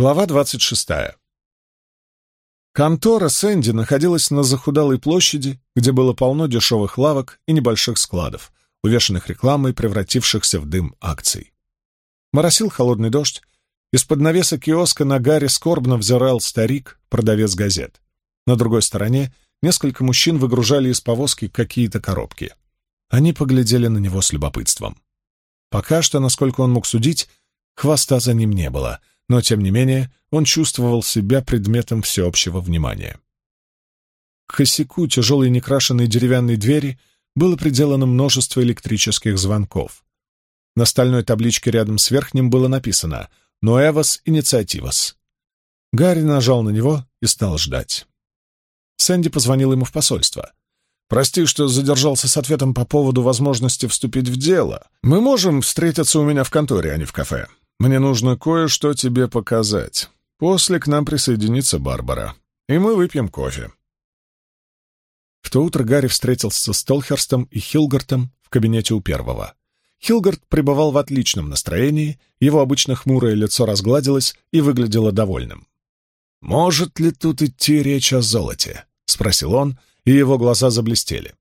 Глава двадцать шестая. Контора Сэнди находилась на захудалой площади, где было полно дешевых лавок и небольших складов, увешанных рекламой, превратившихся в дым акций. Моросил холодный дождь, из-под навеса киоска на гаре скорбно взирал старик, продавец газет. На другой стороне несколько мужчин выгружали из повозки какие-то коробки. Они поглядели на него с любопытством. Пока что, насколько он мог судить, хвоста за ним не было — но, тем не менее, он чувствовал себя предметом всеобщего внимания. К косяку тяжелой некрашенной деревянной двери было приделано множество электрических звонков. На стальной табличке рядом с верхним было написано «Nuevas Iniciativas». Гарри нажал на него и стал ждать. Сэнди позвонил ему в посольство. «Прости, что задержался с ответом по поводу возможности вступить в дело. Мы можем встретиться у меня в конторе, а не в кафе. Мне нужно кое-что тебе показать. После к нам присоединится Барбара, и мы выпьем кофе». В то утро Гарри встретился с Толхерстом и Хилгартом в кабинете у первого. Хилгард пребывал в отличном настроении, его обычно хмурое лицо разгладилось и выглядело довольным. «Может ли тут идти речь о золоте?» — спросил он, и его глаза заблестели.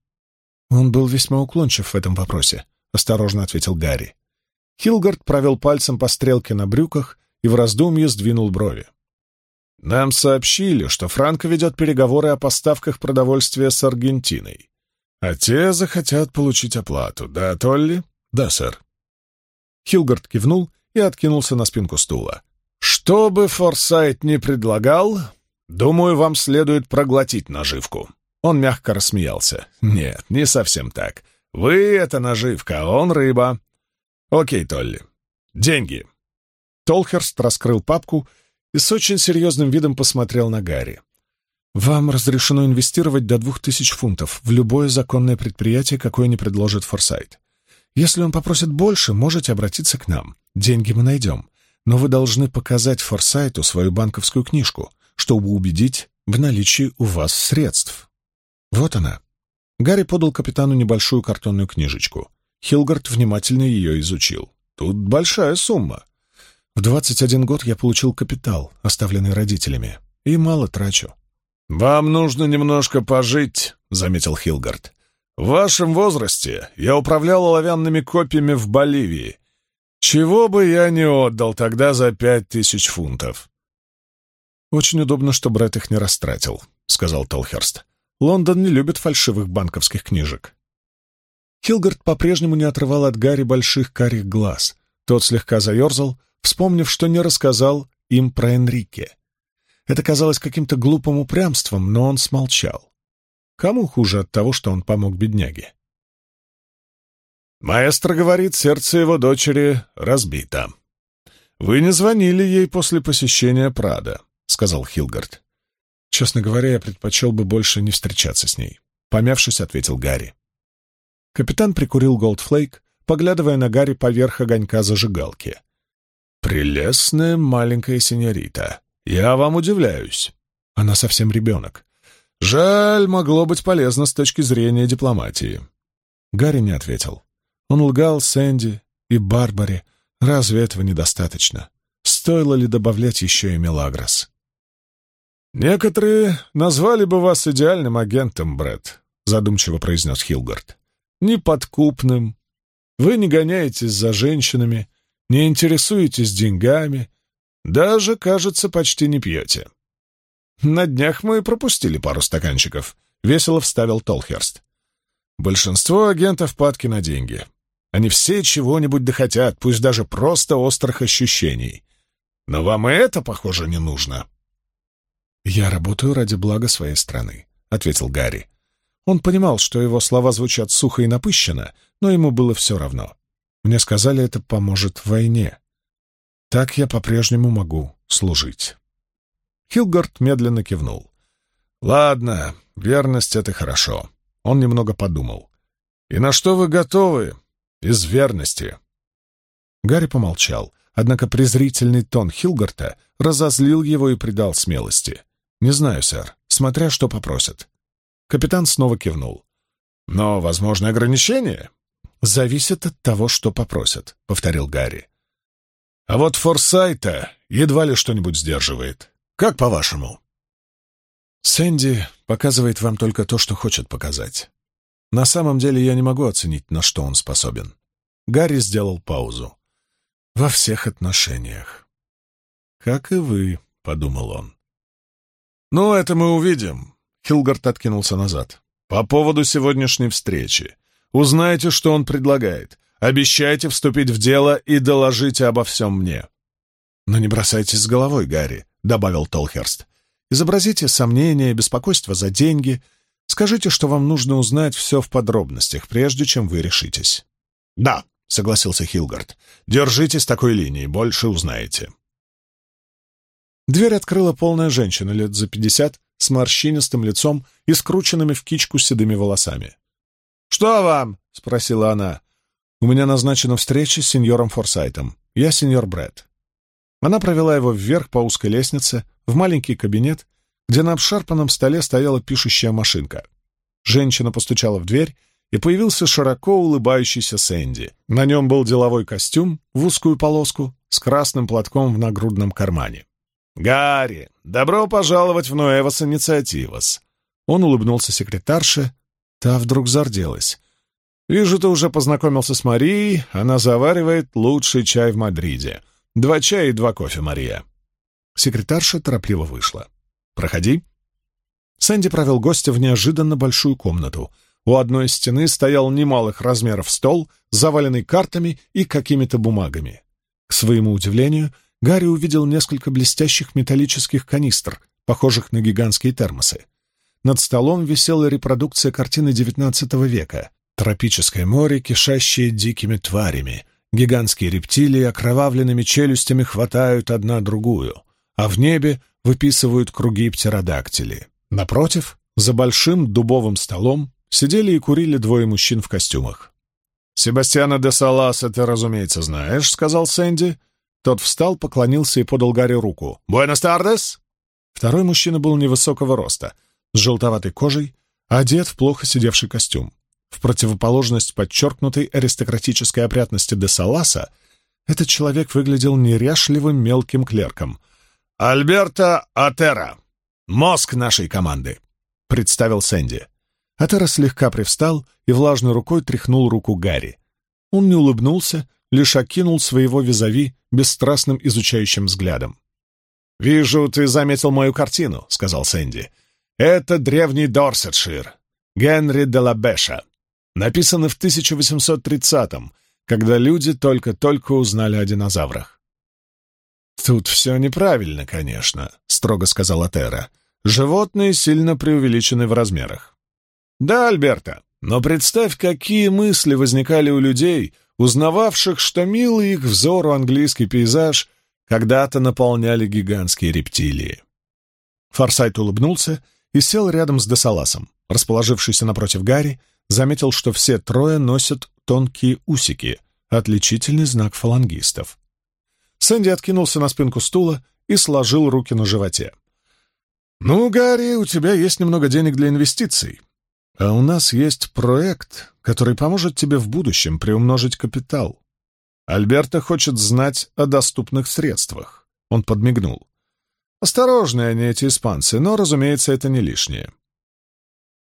«Он был весьма уклончив в этом вопросе», — осторожно ответил Гарри. Хилгард провел пальцем по стрелке на брюках и в раздумье сдвинул брови. «Нам сообщили, что Франко ведет переговоры о поставках продовольствия с Аргентиной. А те захотят получить оплату, да, Толли?» «Да, сэр». Хилгард кивнул и откинулся на спинку стула. «Что бы Форсайт ни предлагал, думаю, вам следует проглотить наживку». Он мягко рассмеялся. «Нет, не совсем так. Вы — это наживка, а он — рыба. «Окей, Толли. Деньги». Толхерст раскрыл папку и с очень серьезным видом посмотрел на Гарри. «Вам разрешено инвестировать до двух тысяч фунтов в любое законное предприятие, какое не предложит Форсайт. Если он попросит больше, можете обратиться к нам. Деньги мы найдем. Но вы должны показать Форсайту свою банковскую книжку, чтобы убедить в наличии у вас средств. Вот она». Гарри подал капитану небольшую картонную книжечку. Хилгард внимательно ее изучил. «Тут большая сумма. В 21 год я получил капитал, оставленный родителями, и мало трачу». «Вам нужно немножко пожить», — заметил Хилгард. «В вашем возрасте я управлял оловянными копьями в Боливии. Чего бы я не отдал тогда за пять тысяч фунтов?» «Очень удобно, что Брэд их не растратил», — сказал Толхерст. «Лондон не любит фальшивых банковских книжек». Хилгард по-прежнему не отрывал от Гарри больших карих глаз. Тот слегка заерзал, вспомнив, что не рассказал им про Энрике. Это казалось каким-то глупым упрямством, но он смолчал. Кому хуже от того, что он помог бедняге? «Маэстро говорит, сердце его дочери разбито. Вы не звонили ей после посещения Прада», — сказал Хилгард. «Честно говоря, я предпочел бы больше не встречаться с ней», — помявшись, ответил Гарри. Капитан прикурил Голдфлейк, поглядывая на Гарри поверх огонька зажигалки. «Прелестная маленькая сеньорита. Я вам удивляюсь. Она совсем ребенок. Жаль, могло быть полезно с точки зрения дипломатии». Гарри не ответил. Он лгал Сэнди и Барбаре. Разве этого недостаточно? Стоило ли добавлять еще и Мелагрос? «Некоторые назвали бы вас идеальным агентом, Брэд», — задумчиво произнес Хилгард неподкупным. Вы не гоняетесь за женщинами, не интересуетесь деньгами, даже, кажется, почти не пьете. На днях мы пропустили пару стаканчиков, — весело вставил Толхерст. Большинство агентов падки на деньги. Они все чего-нибудь дохотят, пусть даже просто острых ощущений. Но вам и это, похоже, не нужно. «Я работаю ради блага своей страны», — ответил Гарри. Он понимал, что его слова звучат сухо и напыщенно, но ему было все равно. Мне сказали, это поможет в войне. Так я по-прежнему могу служить. Хилгард медленно кивнул. «Ладно, верность — это хорошо». Он немного подумал. «И на что вы готовы? Из верности?» Гарри помолчал, однако презрительный тон Хилгарта разозлил его и придал смелости. «Не знаю, сэр, смотря что попросят. Капитан снова кивнул. «Но возможны ограничения?» «Зависит от того, что попросят», — повторил Гарри. «А вот Форсайта едва ли что-нибудь сдерживает. Как по-вашему?» «Сэнди показывает вам только то, что хочет показать. На самом деле я не могу оценить, на что он способен». Гарри сделал паузу. «Во всех отношениях». «Как и вы», — подумал он. «Ну, это мы увидим», — Хилгард откинулся назад. «По поводу сегодняшней встречи. Узнаете, что он предлагает. Обещайте вступить в дело и доложите обо всем мне». «Но не бросайтесь с головой, Гарри», — добавил Толхерст. «Изобразите сомнения, беспокойство за деньги. Скажите, что вам нужно узнать все в подробностях, прежде чем вы решитесь». «Да», — согласился Хилгард. «Держитесь такой линии, больше узнаете». Дверь открыла полная женщина лет за пятьдесят с морщинистым лицом и скрученными в кичку седыми волосами. «Что вам?» — спросила она. «У меня назначена встреча с сеньором Форсайтом. Я сеньор Брэд». Она провела его вверх по узкой лестнице, в маленький кабинет, где на обшарпанном столе стояла пишущая машинка. Женщина постучала в дверь, и появился широко улыбающийся Сэнди. На нем был деловой костюм в узкую полоску с красным платком в нагрудном кармане. «Гарри, добро пожаловать в Ноэвос Инициативас!» Он улыбнулся секретарше, та вдруг зарделась. «Вижу, ты уже познакомился с Марией, она заваривает лучший чай в Мадриде. Два чая и два кофе, Мария». Секретарша торопливо вышла. «Проходи». Сэнди провел гостя в неожиданно большую комнату. У одной стены стоял немалых размеров стол, заваленный картами и какими-то бумагами. К своему удивлению, Гарри увидел несколько блестящих металлических канистр, похожих на гигантские термосы. Над столом висела репродукция картины XIX века. Тропическое море, кишащее дикими тварями. Гигантские рептилии окровавленными челюстями хватают одна другую, а в небе выписывают круги птеродактили. Напротив, за большим дубовым столом, сидели и курили двое мужчин в костюмах. «Себастьяна де Саласа ты, разумеется, знаешь», — сказал Сэнди. Тот встал, поклонился и подал Гарри руку. «Буэнос тардес!» Второй мужчина был невысокого роста, с желтоватой кожей, одет в плохо сидевший костюм. В противоположность подчеркнутой аристократической опрятности де Саласа, этот человек выглядел неряшливым мелким клерком. «Альберто Атера, мозг нашей команды», — представил Сэнди. Атера слегка привстал и влажной рукой тряхнул руку Гарри. Он не улыбнулся, лишь окинул своего визави бесстрастным изучающим взглядом. «Вижу, ты заметил мою картину», — сказал Сэнди. «Это древний Дорсетшир, Генри де ла Беша. Написано в 1830-м, когда люди только-только узнали о динозаврах». «Тут все неправильно, конечно», — строго сказала Тера. «Животные сильно преувеличены в размерах». «Да, Альберта, но представь, какие мысли возникали у людей, узнававших, что милый их взору английский пейзаж когда-то наполняли гигантские рептилии. Форсайт улыбнулся и сел рядом с Десаласом. Расположившийся напротив Гарри, заметил, что все трое носят тонкие усики, отличительный знак фалангистов. Сэнди откинулся на спинку стула и сложил руки на животе. «Ну, Гарри, у тебя есть немного денег для инвестиций. А у нас есть проект, который поможет тебе в будущем приумножить капитал. Альберто хочет знать о доступных средствах. Он подмигнул. Осторожные они, эти испанцы, но, разумеется, это не лишнее.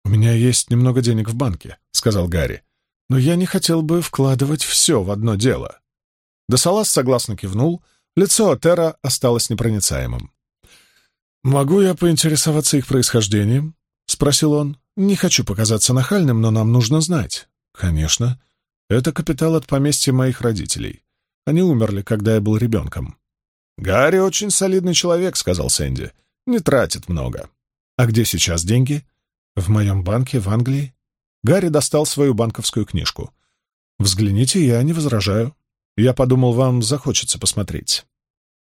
«У меня есть немного денег в банке», — сказал Гарри. «Но я не хотел бы вкладывать все в одно дело». Десалас согласно кивнул, лицо Атера осталось непроницаемым. «Могу я поинтересоваться их происхождением?» — спросил он. «Не хочу показаться нахальным, но нам нужно знать». «Конечно. Это капитал от поместья моих родителей. Они умерли, когда я был ребенком». «Гарри очень солидный человек», — сказал Сэнди. «Не тратит много». «А где сейчас деньги?» «В моем банке в Англии». Гарри достал свою банковскую книжку. «Взгляните, я не возражаю. Я подумал, вам захочется посмотреть».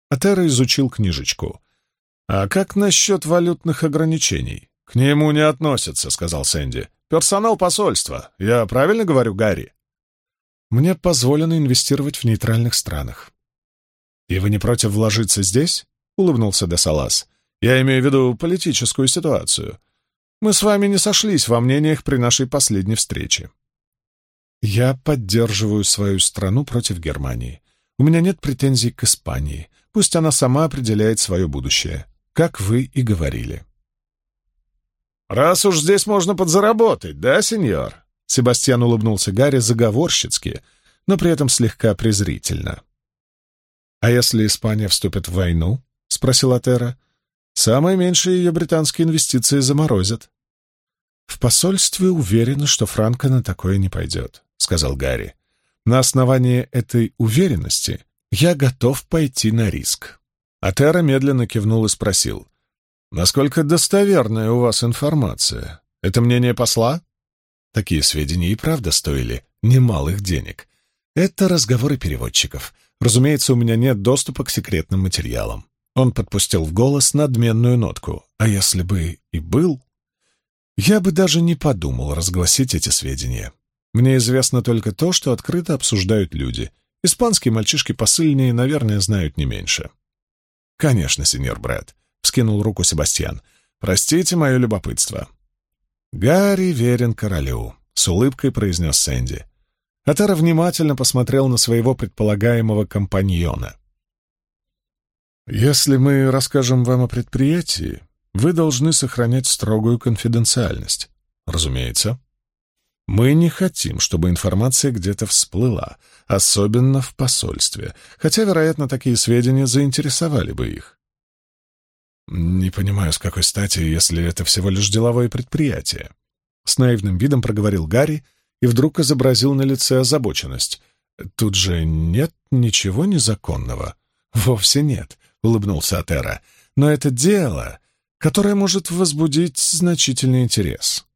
Атера изучил книжечку. «А как насчет валютных ограничений?» «К нему не относятся», — сказал Сэнди. «Персонал посольства. Я правильно говорю, Гарри?» «Мне позволено инвестировать в нейтральных странах». «И вы не против вложиться здесь?» — улыбнулся Десалас. «Я имею в виду политическую ситуацию. Мы с вами не сошлись во мнениях при нашей последней встрече». «Я поддерживаю свою страну против Германии. У меня нет претензий к Испании. Пусть она сама определяет свое будущее, как вы и говорили. «Раз уж здесь можно подзаработать, да, сеньор?» Себастьян улыбнулся Гарри заговорщицки, но при этом слегка презрительно. «А если Испания вступит в войну?» — спросила Тера. «Самые меньшие ее британские инвестиции заморозят». «В посольстве уверены, что Франко на такое не пойдет», — сказал Гарри. «На основании этой уверенности я готов пойти на риск». Атера медленно кивнул и спросил. «Насколько достоверная у вас информация? Это мнение посла?» Такие сведения и правда стоили немалых денег. Это разговоры переводчиков. Разумеется, у меня нет доступа к секретным материалам. Он подпустил в голос надменную нотку. А если бы и был, я бы даже не подумал разгласить эти сведения. Мне известно только то, что открыто обсуждают люди. Испанские мальчишки посыльные, наверное, знают не меньше. «Конечно, сеньор Брэд», — вскинул руку Себастьян. «Простите мое любопытство». «Гарри верен королю», — с улыбкой произнес Сэнди. Атара внимательно посмотрел на своего предполагаемого компаньона. «Если мы расскажем вам о предприятии, вы должны сохранять строгую конфиденциальность. Разумеется. Мы не хотим, чтобы информация где-то всплыла, особенно в посольстве, хотя, вероятно, такие сведения заинтересовали бы их. «Не понимаю, с какой стати, если это всего лишь деловое предприятие». С наивным видом проговорил Гарри и вдруг изобразил на лице озабоченность. «Тут же нет ничего незаконного». «Вовсе нет», — улыбнулся Атера. «Но это дело, которое может возбудить значительный интерес».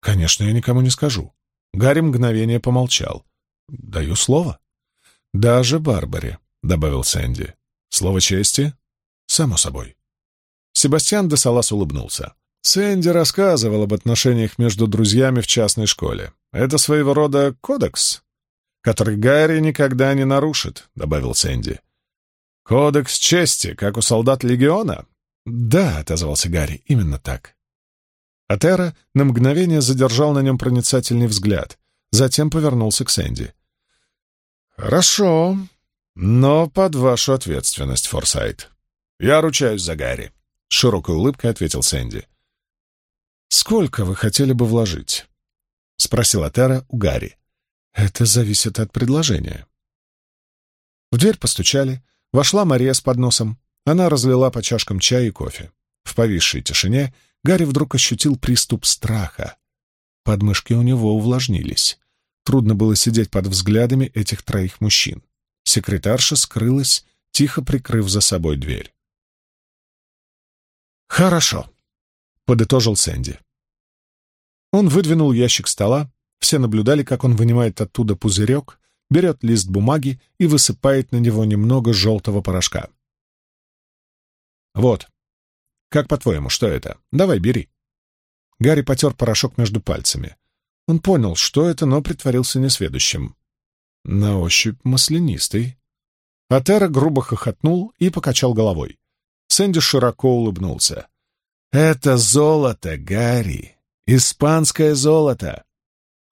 «Конечно, я никому не скажу». Гарри мгновение помолчал. «Даю слово». «Даже Барбаре», — добавил Сэнди. «Слово чести?» «Само собой». Себастьян де Салас улыбнулся. Сэнди рассказывал об отношениях между друзьями в частной школе. Это своего рода кодекс, который Гарри никогда не нарушит, — добавил Сэнди. «Кодекс чести, как у солдат легиона?» «Да», — отозвался Гарри, — «именно так». Атера на мгновение задержал на нем проницательный взгляд, затем повернулся к Сэнди. «Хорошо, но под вашу ответственность, Форсайт. Я ручаюсь за Гарри». — с широкой улыбкой ответил Сэнди. «Сколько вы хотели бы вложить?» — спросила Тера у Гарри. «Это зависит от предложения». В дверь постучали, вошла Мария с подносом. Она разлила по чашкам чай и кофе. В повисшей тишине Гарри вдруг ощутил приступ страха. Подмышки у него увлажнились. Трудно было сидеть под взглядами этих троих мужчин. Секретарша скрылась, тихо прикрыв за собой дверь. «Хорошо», — подытожил Сэнди. Он выдвинул ящик стола, все наблюдали, как он вынимает оттуда пузырек, берет лист бумаги и высыпает на него немного желтого порошка. «Вот. Как по-твоему, что это? Давай, бери». Гарри потер порошок между пальцами. Он понял, что это, но притворился несведущим. На ощупь маслянистый. Атера грубо хохотнул и покачал головой. Сэнди широко улыбнулся. «Это золото, Гарри! Испанское золото!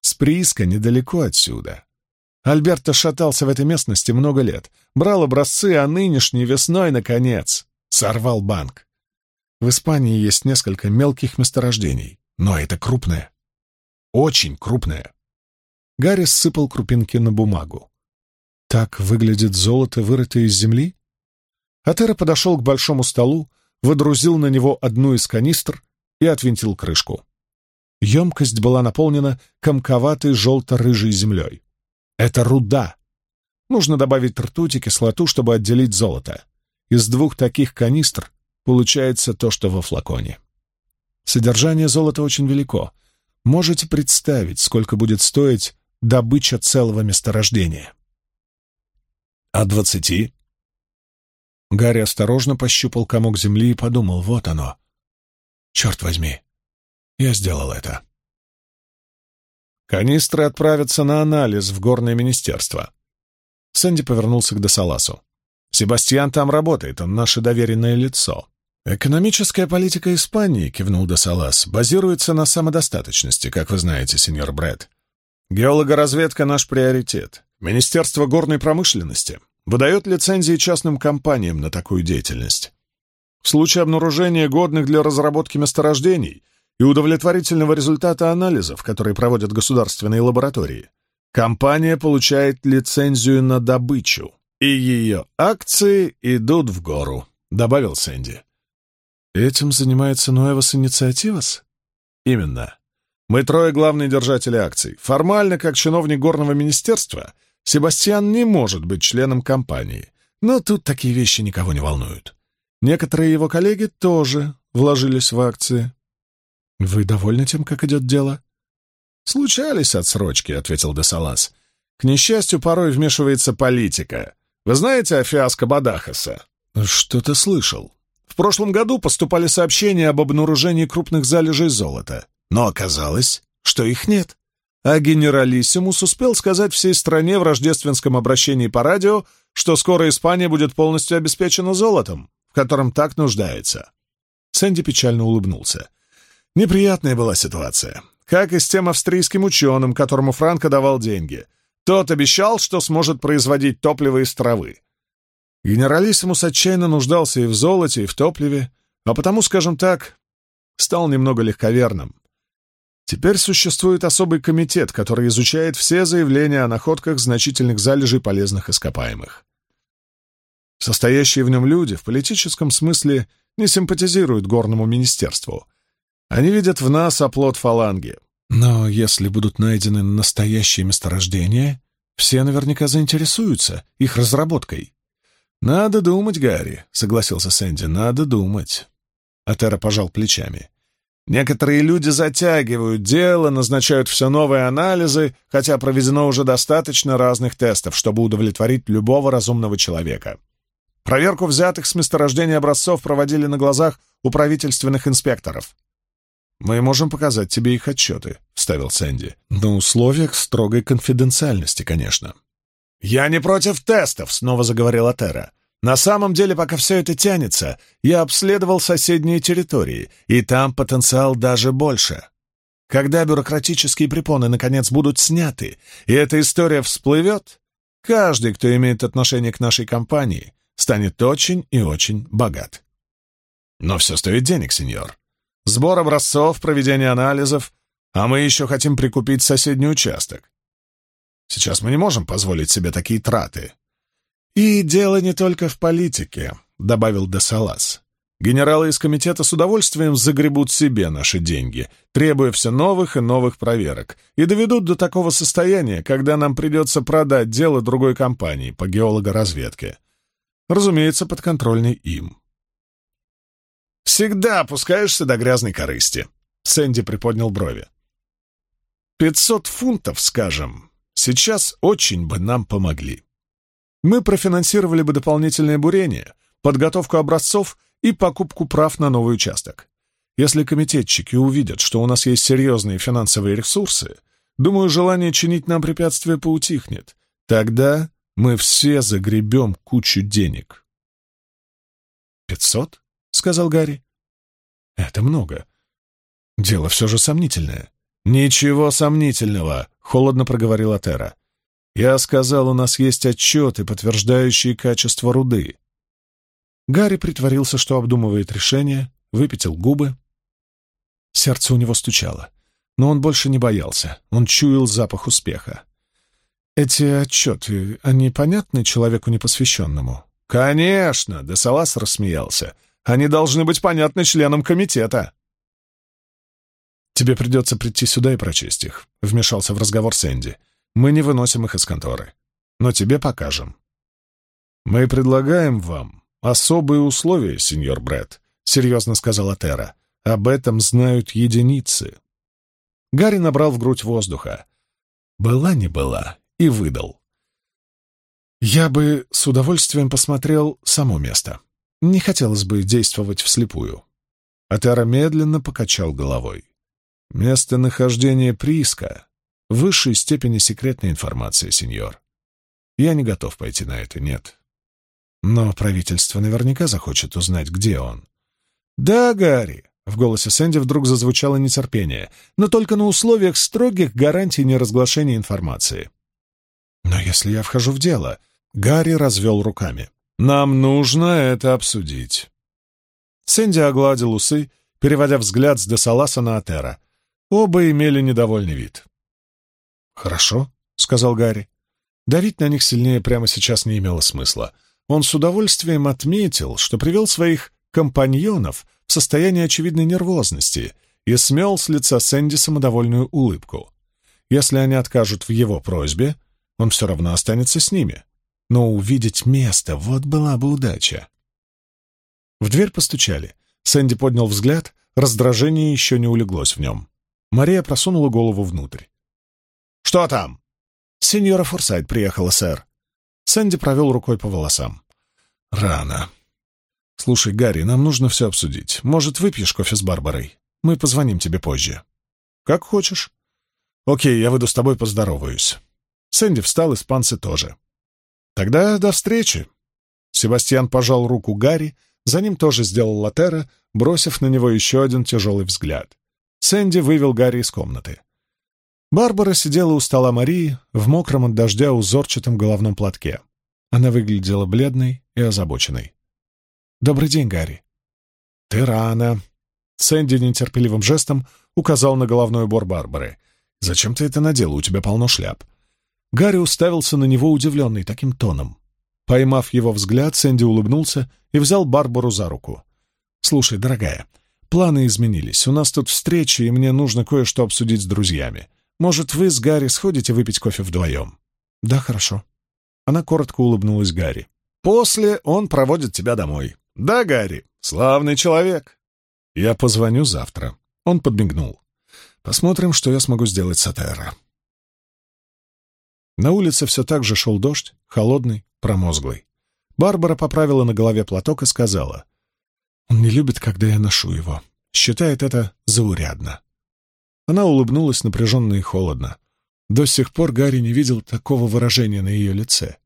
Сприска недалеко отсюда. Альберто шатался в этой местности много лет, брал образцы, а нынешней весной, наконец, сорвал банк. В Испании есть несколько мелких месторождений, но это крупное. Очень крупное. Гарри сыпал крупинки на бумагу. Так выглядит золото, вырытое из земли? Атера подошел к большому столу, выдрузил на него одну из канистр и отвинтил крышку. Емкость была наполнена комковатой желто-рыжей землей. Это руда. Нужно добавить ртуть и кислоту, чтобы отделить золото. Из двух таких канистр получается то, что во флаконе. Содержание золота очень велико. Можете представить, сколько будет стоить добыча целого месторождения. А двадцати Гарри осторожно пощупал комок земли и подумал, вот оно. Черт возьми, я сделал это. Канистры отправятся на анализ в горное министерство. Сэнди повернулся к Десаласу. «Себастьян там работает, он наше доверенное лицо». «Экономическая политика Испании», — кивнул Десалас, — «базируется на самодостаточности, как вы знаете, сеньор Брэд. Геологоразведка — наш приоритет. Министерство горной промышленности выдает лицензии частным компаниям на такую деятельность. В случае обнаружения годных для разработки месторождений и удовлетворительного результата анализов, которые проводят государственные лаборатории, компания получает лицензию на добычу, и ее акции идут в гору, добавил Сэнди. Этим занимается Ноевас Инициативас? Именно. Мы трое главные держатели акций. Формально, как чиновник горного министерства, Себастьян не может быть членом компании. Но тут такие вещи никого не волнуют. Некоторые его коллеги тоже вложились в акции. «Вы довольны тем, как идет дело?» «Случались отсрочки», — ответил Десалас. «К несчастью, порой вмешивается политика. Вы знаете о фиаско Бадахаса?» «Что-то слышал. В прошлом году поступали сообщения об обнаружении крупных залежей золота, но оказалось, что их нет. А генералиссимус успел сказать всей стране в рождественском обращении по радио, что скоро Испания будет полностью обеспечена золотом, в котором так нуждается. Сэнди печально улыбнулся. Неприятная была ситуация. Как и с тем австрийским ученым, которому Франко давал деньги. Тот обещал, что сможет производить топливо из травы. Генералиссимус отчаянно нуждался и в золоте, и в топливе, а потому, скажем так, стал немного легковерным. Теперь существует особый комитет, который изучает все заявления о находках значительных залежей полезных ископаемых. Состоящие в нем люди в политическом смысле не симпатизируют горному министерству. Они видят в нас оплот фаланги. Но если будут найдены настоящие месторождения, все наверняка заинтересуются их разработкой. «Надо думать, Гарри», — согласился Сэнди, — «надо думать». Атера пожал плечами. «Некоторые люди затягивают дело, назначают все новые анализы, хотя проведено уже достаточно разных тестов, чтобы удовлетворить любого разумного человека. Проверку взятых с месторождения образцов проводили на глазах у правительственных инспекторов. «Мы можем показать тебе их отчеты», — вставил Сэнди. «На условиях строгой конфиденциальности, конечно». «Я не против тестов», — снова заговорила Тера. «На самом деле, пока все это тянется, я обследовал соседние территории, и там потенциал даже больше. Когда бюрократические препоны наконец будут сняты, и эта история всплывет, каждый, кто имеет отношение к нашей компании, станет очень и очень богат. Но все стоит денег, сеньор. Сбор образцов, проведение анализов, а мы еще хотим прикупить соседний участок. Сейчас мы не можем позволить себе такие траты. И дело не только в политике, — добавил Десалас. Генералы из комитета с удовольствием загребут себе наши деньги, требуя все новых и новых проверок, и доведут до такого состояния, когда нам придется продать дело другой компании по геологоразведке. Разумеется, подконтрольной им. «Всегда опускаешься до грязной корысти», — Сэнди приподнял брови. «Пятьсот фунтов, скажем, сейчас очень бы нам помогли. Мы профинансировали бы дополнительное бурение, подготовку образцов и покупку прав на новый участок. Если комитетчики увидят, что у нас есть серьезные финансовые ресурсы, думаю, желание чинить нам препятствия поутихнет. Тогда мы все загребем кучу денег. «Пятьсот?» — сказал Гарри. «Это много. Дело все же сомнительное». «Ничего сомнительного», — холодно проговорила Тера. «Я сказал, у нас есть отчеты, подтверждающие качество руды». Гарри притворился, что обдумывает решение, выпятил губы. Сердце у него стучало, но он больше не боялся, он чуял запах успеха. «Эти отчеты, они понятны человеку непосвященному?» «Конечно!» — Десалас рассмеялся. «Они должны быть понятны членам комитета». «Тебе придется прийти сюда и прочесть их», — вмешался в разговор Сэнди. «Мы не выносим их из конторы. Но тебе покажем». «Мы предлагаем вам особые условия, сеньор Брэд», — серьезно сказала Тера. «Об этом знают единицы». Гарри набрал в грудь воздуха. «Была не была, и выдал. «Я бы с удовольствием посмотрел само место. Не хотелось бы действовать вслепую». Атера медленно покачал головой. «Местонахождение прииска — высшей степени секретная информация, сеньор. Я не готов пойти на это, нет. Но правительство наверняка захочет узнать, где он». «Да, Гарри», — в голосе Сэнди вдруг зазвучало нетерпение, «но только на условиях строгих гарантий неразглашения информации. «Но если я вхожу в дело...» Гарри развел руками. «Нам нужно это обсудить». Сэнди огладил усы, переводя взгляд с Десаласа на Атера. Оба имели недовольный вид. «Хорошо», — сказал Гарри. Давить на них сильнее прямо сейчас не имело смысла. Он с удовольствием отметил, что привел своих компаньонов в состояние очевидной нервозности и смел с лица Сэнди самодовольную улыбку. Если они откажут в его просьбе, он все равно останется с ними. Но увидеть место — вот была бы удача. В дверь постучали. Сэнди поднял взгляд, раздражение еще не улеглось в нем. Мария просунула голову внутрь. «Что там?» «Сеньора Форсайт приехала, сэр». Сэнди провел рукой по волосам. «Рано. Слушай, Гарри, нам нужно все обсудить. Может, выпьешь кофе с Барбарой? Мы позвоним тебе позже». «Как хочешь». «Окей, я выйду с тобой поздороваюсь». Сэнди встал, испанцы тоже. «Тогда до встречи». Себастьян пожал руку Гарри, за ним тоже сделал Латера, бросив на него еще один тяжелый взгляд. Сэнди вывел Гарри из комнаты. Барбара сидела у стола Марии в мокром от дождя узорчатом головном платке. Она выглядела бледной и озабоченной. «Добрый день, Гарри». «Ты рано». Сэнди нетерпеливым жестом указал на головной убор Барбары. «Зачем ты это надела? У тебя полно шляп». Гарри уставился на него удивленный таким тоном. Поймав его взгляд, Сэнди улыбнулся и взял Барбару за руку. «Слушай, дорогая, планы изменились. У нас тут встреча, и мне нужно кое-что обсудить с друзьями. Может, вы с Гарри сходите выпить кофе вдвоем?» «Да, хорошо». Она коротко улыбнулась Гарри. «После он проводит тебя домой». «Да, Гарри, славный человек». «Я позвоню завтра». Он подмигнул. «Посмотрим, что я смогу сделать с Атера». На улице все так же шел дождь, холодный, промозглый. Барбара поправила на голове платок и сказала. «Он не любит, когда я ношу его. Считает это заурядно». Она улыбнулась напряженно и холодно. До сих пор Гарри не видел такого выражения на ее лице.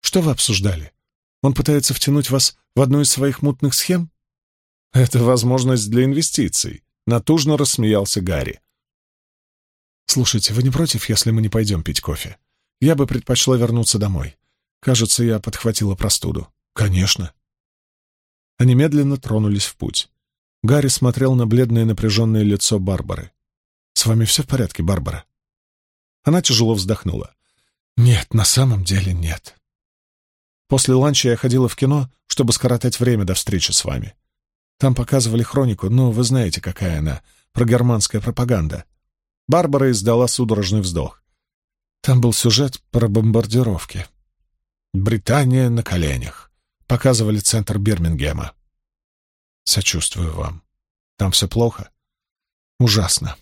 «Что вы обсуждали? Он пытается втянуть вас в одну из своих мутных схем?» «Это возможность для инвестиций», — натужно рассмеялся Гарри. «Слушайте, вы не против, если мы не пойдем пить кофе? Я бы предпочла вернуться домой. Кажется, я подхватила простуду». «Конечно». Они медленно тронулись в путь. Гарри смотрел на бледное напряженное лицо Барбары. «С вами все в порядке, Барбара?» Она тяжело вздохнула. «Нет, на самом деле нет. После ланча я ходила в кино, чтобы скоротать время до встречи с вами. Там показывали хронику, ну, вы знаете, какая она, про германская пропаганда. Барбара издала судорожный вздох. Там был сюжет про бомбардировки. Британия на коленях. Показывали центр Бирмингема. Сочувствую вам. Там все плохо? Ужасно.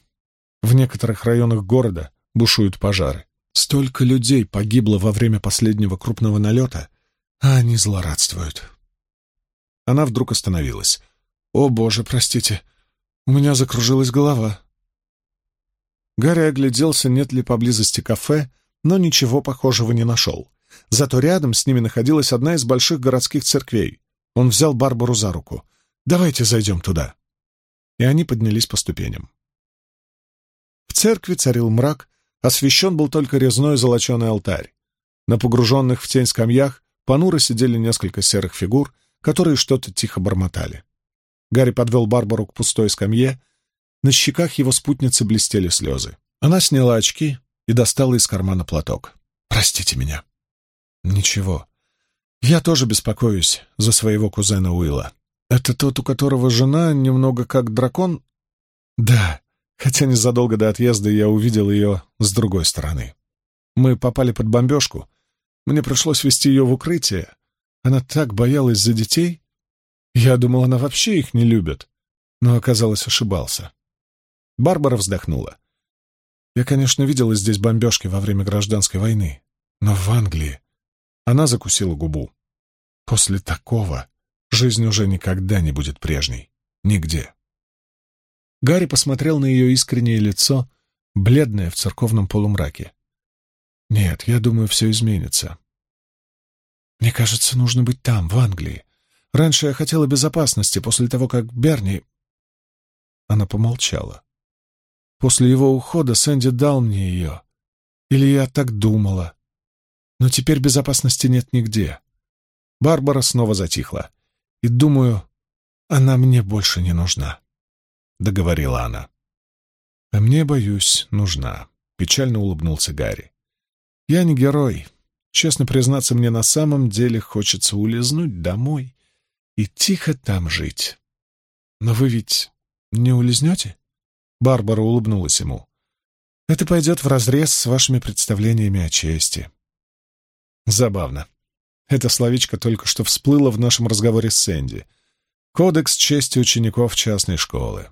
В некоторых районах города бушуют пожары. Столько людей погибло во время последнего крупного налета, а они злорадствуют. Она вдруг остановилась. «О, боже, простите, у меня закружилась голова». Гарри огляделся, нет ли поблизости кафе, но ничего похожего не нашел. Зато рядом с ними находилась одна из больших городских церквей. Он взял Барбару за руку. «Давайте зайдем туда». И они поднялись по ступеням. В церкви царил мрак, освещен был только резной золоченый алтарь. На погруженных в тень скамьях понуро сидели несколько серых фигур, которые что-то тихо бормотали. Гарри подвел Барбару к пустой скамье. На щеках его спутницы блестели слезы. Она сняла очки и достала из кармана платок. «Простите меня». «Ничего. Я тоже беспокоюсь за своего кузена Уилла. Это тот, у которого жена немного как дракон?» «Да, хотя незадолго до отъезда я увидел ее с другой стороны. Мы попали под бомбежку. Мне пришлось вести ее в укрытие. Она так боялась за детей. Я думал, она вообще их не любит, но, оказалось, ошибался». Барбара вздохнула. Я, конечно, видела здесь бомбежки во время гражданской войны, но в Англии она закусила губу. После такого жизнь уже никогда не будет прежней. Нигде. Гарри посмотрел на ее искреннее лицо, бледное в церковном полумраке. «Нет, я думаю, все изменится. Мне кажется, нужно быть там, в Англии. Раньше я хотела безопасности, после того, как Берни...» Она помолчала. После его ухода Сэнди дал мне ее. Или я так думала. Но теперь безопасности нет нигде. Барбара снова затихла. И думаю, она мне больше не нужна, — договорила она. А мне, боюсь, нужна, — печально улыбнулся Гарри. Я не герой. Честно признаться, мне на самом деле хочется улизнуть домой и тихо там жить. Но вы ведь не улизнете? Барбара улыбнулась ему. Это пойдет вразрез с вашими представлениями о чести. Забавно. Это словечко только что всплыло в нашем разговоре с Сэнди. Кодекс чести учеников частной школы.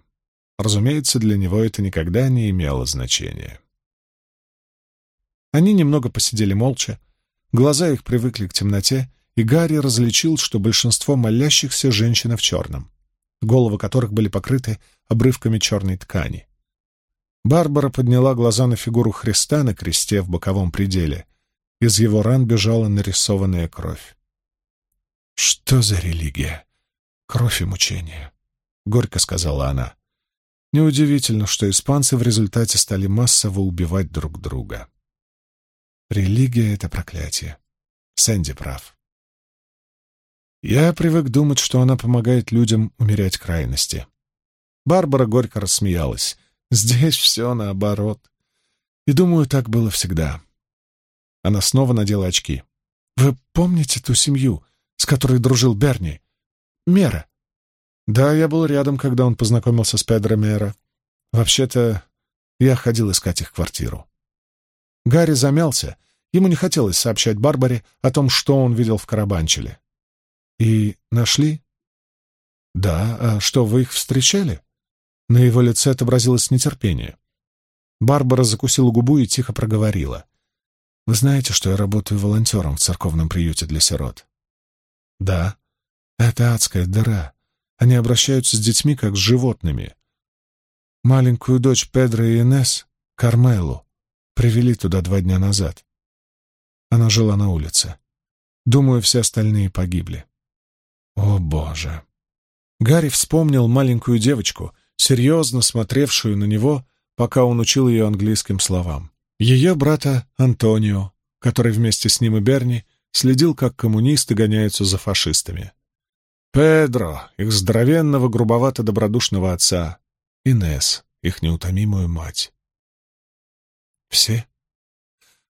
Разумеется, для него это никогда не имело значения. Они немного посидели молча, глаза их привыкли к темноте, и Гарри различил, что большинство молящихся женщины в черном, головы которых были покрыты обрывками черной ткани. Барбара подняла глаза на фигуру Христа на кресте в боковом пределе. Из его ран бежала нарисованная кровь. «Что за религия? Кровь и мучение», — горько сказала она. Неудивительно, что испанцы в результате стали массово убивать друг друга. Религия — это проклятие. Сэнди прав. Я привык думать, что она помогает людям умерять крайности. Барбара горько рассмеялась. Здесь все наоборот. И думаю, так было всегда. Она снова надела очки. «Вы помните ту семью, с которой дружил Берни? Мера?» «Да, я был рядом, когда он познакомился с Педро Мера. Вообще-то, я ходил искать их квартиру». Гарри замялся. Ему не хотелось сообщать Барбаре о том, что он видел в Карабанчеле. «И нашли?» «Да, а что, вы их встречали?» На его лице отобразилось нетерпение. Барбара закусила губу и тихо проговорила. «Вы знаете, что я работаю волонтером в церковном приюте для сирот?» «Да. Это адская дыра. Они обращаются с детьми, как с животными. Маленькую дочь Педро и Инес, Кармелу, привели туда два дня назад. Она жила на улице. Думаю, все остальные погибли. О, Боже! Гарри вспомнил маленькую девочку, серьезно смотревшую на него, пока он учил ее английским словам. Ее брата Антонио, который вместе с ним и Берни следил, как коммунисты гоняются за фашистами. Педро, их здоровенного, грубовато-добродушного отца, Инес, их неутомимую мать. Все?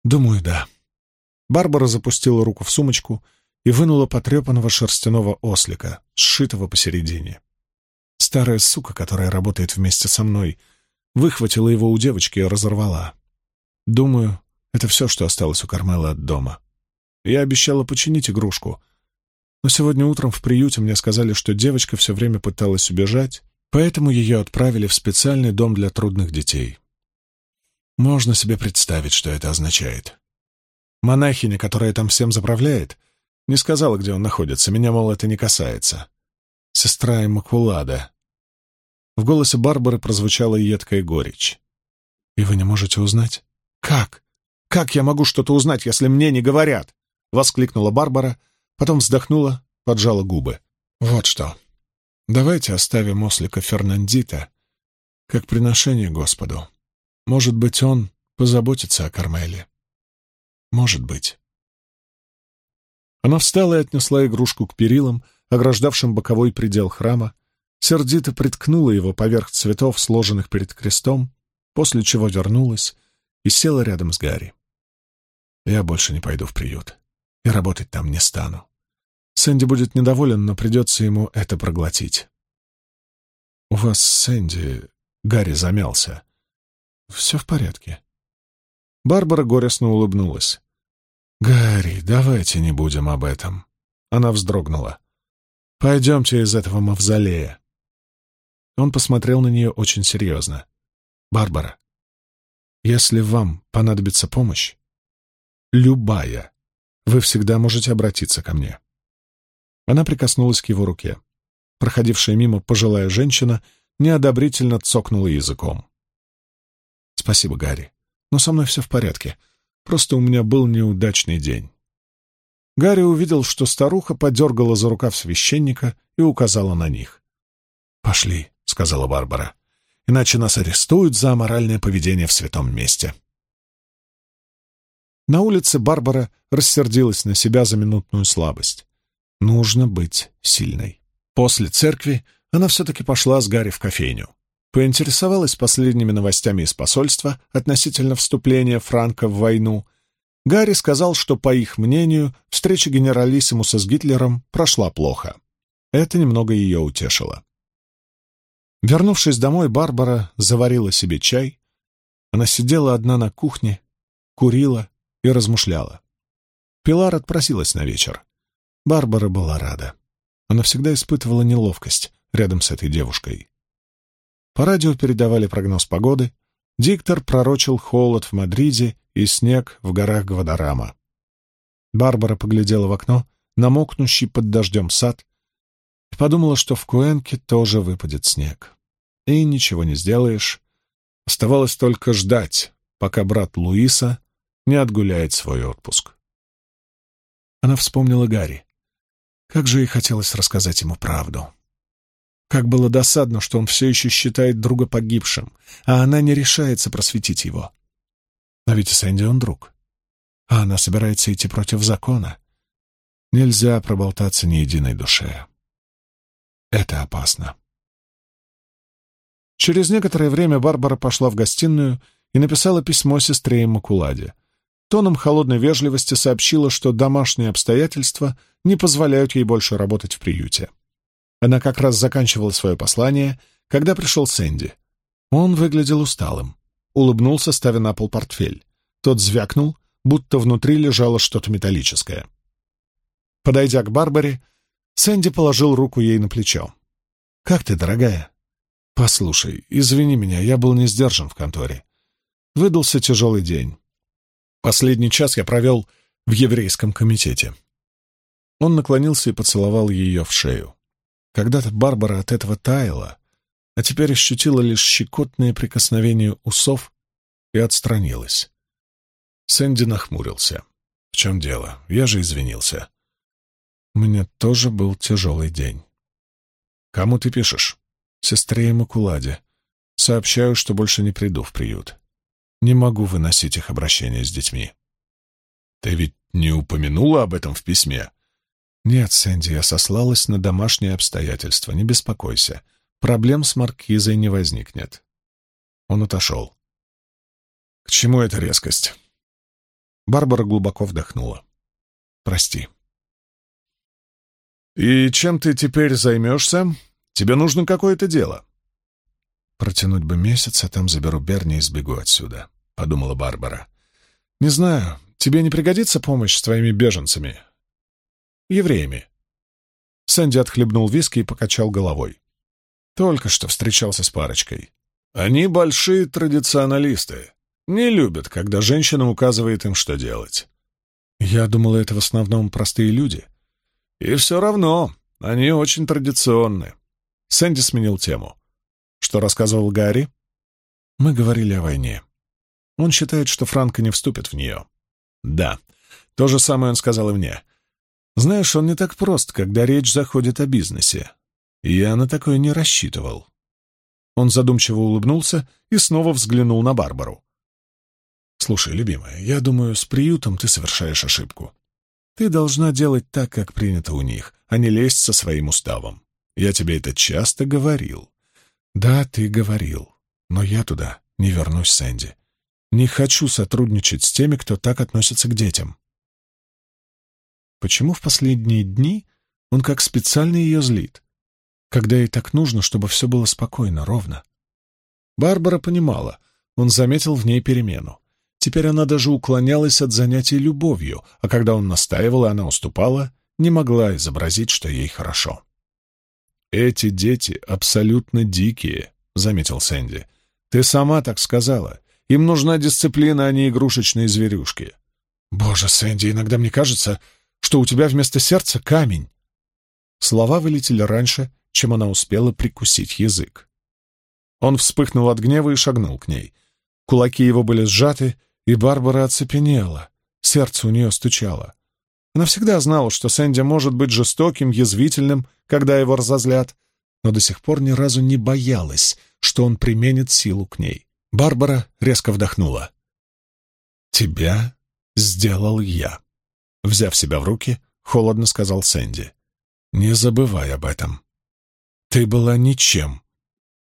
Думаю, да. Барбара запустила руку в сумочку и вынула потрепанного шерстяного ослика, сшитого посередине. Старая сука, которая работает вместе со мной, выхватила его у девочки и разорвала. Думаю, это все, что осталось у Кармела от дома. Я обещала починить игрушку, но сегодня утром в приюте мне сказали, что девочка все время пыталась убежать, поэтому ее отправили в специальный дом для трудных детей. Можно себе представить, что это означает. Монахиня, которая там всем заправляет, не сказала, где он находится. Меня, мол, это не касается. Сестра Иммакулада. В голосе Барбары прозвучала едкая горечь. «И вы не можете узнать?» «Как? Как я могу что-то узнать, если мне не говорят?» — воскликнула Барбара, потом вздохнула, поджала губы. «Вот что. Давайте оставим ослика Фернандита как приношение Господу. Может быть, он позаботится о Кармеле. Может быть». Она встала и отнесла игрушку к перилам, ограждавшим боковой предел храма, сердито приткнула его поверх цветов, сложенных перед крестом, после чего вернулась и села рядом с Гарри. «Я больше не пойду в приют и работать там не стану. Сэнди будет недоволен, но придется ему это проглотить». «У вас Сэнди...» — Гарри замялся. «Все в порядке». Барбара горестно улыбнулась. «Гарри, давайте не будем об этом». Она вздрогнула. «Пойдемте из этого мавзолея». Он посмотрел на нее очень серьезно. «Барбара, если вам понадобится помощь, любая, вы всегда можете обратиться ко мне». Она прикоснулась к его руке. Проходившая мимо пожилая женщина неодобрительно цокнула языком. «Спасибо, Гарри, но со мной все в порядке. Просто у меня был неудачный день. Гарри увидел, что старуха подергала за рукав священника и указала на них. «Пошли», — сказала Барбара, — «иначе нас арестуют за аморальное поведение в святом месте». На улице Барбара рассердилась на себя за минутную слабость. Нужно быть сильной. После церкви она все-таки пошла с Гарри в кофейню. Поинтересовалась последними новостями из посольства относительно вступления Франка в войну. Гарри сказал, что, по их мнению, встреча генералиссимуса с Гитлером прошла плохо. Это немного ее утешило. Вернувшись домой, Барбара заварила себе чай. Она сидела одна на кухне, курила и размышляла. Пилар отпросилась на вечер. Барбара была рада. Она всегда испытывала неловкость рядом с этой девушкой. По радио передавали прогноз погоды. Диктор пророчил холод в Мадриде и снег в горах Гвадарама. Барбара поглядела в окно, намокнущий под дождем сад, подумала, что в Куэнке тоже выпадет снег. И ничего не сделаешь. Оставалось только ждать, пока брат Луиса не отгуляет свой отпуск. Она вспомнила Гарри. Как же ей хотелось рассказать ему правду. Как было досадно, что он все еще считает друга погибшим, а она не решается просветить его. Но ведь и Сэнди он друг. А она собирается идти против закона. Нельзя проболтаться ни единой душе. Это опасно. Через некоторое время Барбара пошла в гостиную и написала письмо сестре Иммакуладе. Тоном холодной вежливости сообщила, что домашние обстоятельства не позволяют ей больше работать в приюте. Она как раз заканчивала свое послание, когда пришел Сэнди. Он выглядел усталым. Улыбнулся, ставя на пол портфель. Тот звякнул, будто внутри лежало что-то металлическое. Подойдя к Барбаре, Сэнди положил руку ей на плечо. «Как ты, дорогая?» «Послушай, извини меня, я был не сдержан в конторе. Выдался тяжелый день. Последний час я провел в еврейском комитете». Он наклонился и поцеловал ее в шею. Когда-то Барбара от этого таяла, а теперь ощутила лишь щекотное прикосновение усов и отстранилась. Сэнди нахмурился. «В чем дело? Я же извинился». «У меня тоже был тяжелый день». «Кому ты пишешь?» «Сестре Имакуладе. Сообщаю, что больше не приду в приют. Не могу выносить их обращения с детьми». «Ты ведь не упомянула об этом в письме?» «Нет, Сэнди, я сослалась на домашние обстоятельства. Не беспокойся. Проблем с маркизой не возникнет». Он отошел. «К чему эта резкость?» Барбара глубоко вдохнула. «Прости». «И чем ты теперь займешься? Тебе нужно какое-то дело». «Протянуть бы месяц, а там заберу Берни и сбегу отсюда», — подумала Барбара. «Не знаю, тебе не пригодится помощь с твоими беженцами?» «Евреями». Сэнди отхлебнул виски и покачал головой. «Только что встречался с парочкой. Они большие традиционалисты. Не любят, когда женщина указывает им, что делать. Я думала, это в основном простые люди. И все равно, они очень традиционны. Сэнди сменил тему. Что рассказывал Гарри? Мы говорили о войне. Он считает, что Франко не вступит в нее. Да, то же самое он сказал и мне. Знаешь, он не так прост, когда речь заходит о бизнесе. Я на такое не рассчитывал. Он задумчиво улыбнулся и снова взглянул на Барбару. «Слушай, любимая, я думаю, с приютом ты совершаешь ошибку. Ты должна делать так, как принято у них, а не лезть со своим уставом. Я тебе это часто говорил». «Да, ты говорил. Но я туда не вернусь, Сэнди. Не хочу сотрудничать с теми, кто так относится к детям». Почему в последние дни он как специально ее злит, когда ей так нужно, чтобы все было спокойно, ровно? Барбара понимала, он заметил в ней перемену. Теперь она даже уклонялась от занятий любовью, а когда он настаивал, и она уступала, не могла изобразить, что ей хорошо. «Эти дети абсолютно дикие», — заметил Сэнди. «Ты сама так сказала. Им нужна дисциплина, а не игрушечные зверюшки». «Боже, Сэнди, иногда мне кажется, что у тебя вместо сердца камень». Слова вылетели раньше, чем она успела прикусить язык. Он вспыхнул от гнева и шагнул к ней. Кулаки его были сжаты, и Барбара оцепенела. Сердце у нее стучало. Она всегда знала, что Сэнди может быть жестоким, язвительным, когда его разозлят, но до сих пор ни разу не боялась, что он применит силу к ней. Барбара резко вдохнула. «Тебя сделал я. Взяв себя в руки, холодно сказал Сэнди. «Не забывай об этом. Ты была ничем,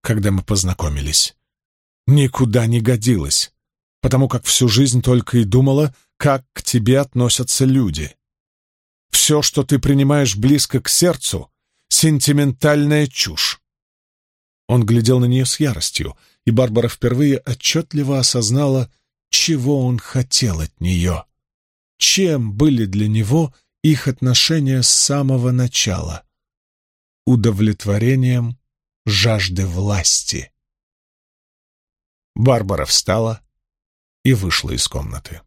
когда мы познакомились. Никуда не годилась, потому как всю жизнь только и думала, как к тебе относятся люди. Все, что ты принимаешь близко к сердцу, — сентиментальная чушь. Он глядел на нее с яростью, и Барбара впервые отчетливо осознала, чего он хотел от нее. Чем были для него их отношения с самого начала? Удовлетворением жажды власти. Барбара встала и вышла из комнаты.